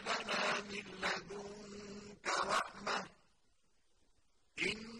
لنا من لدنك رحمة. إن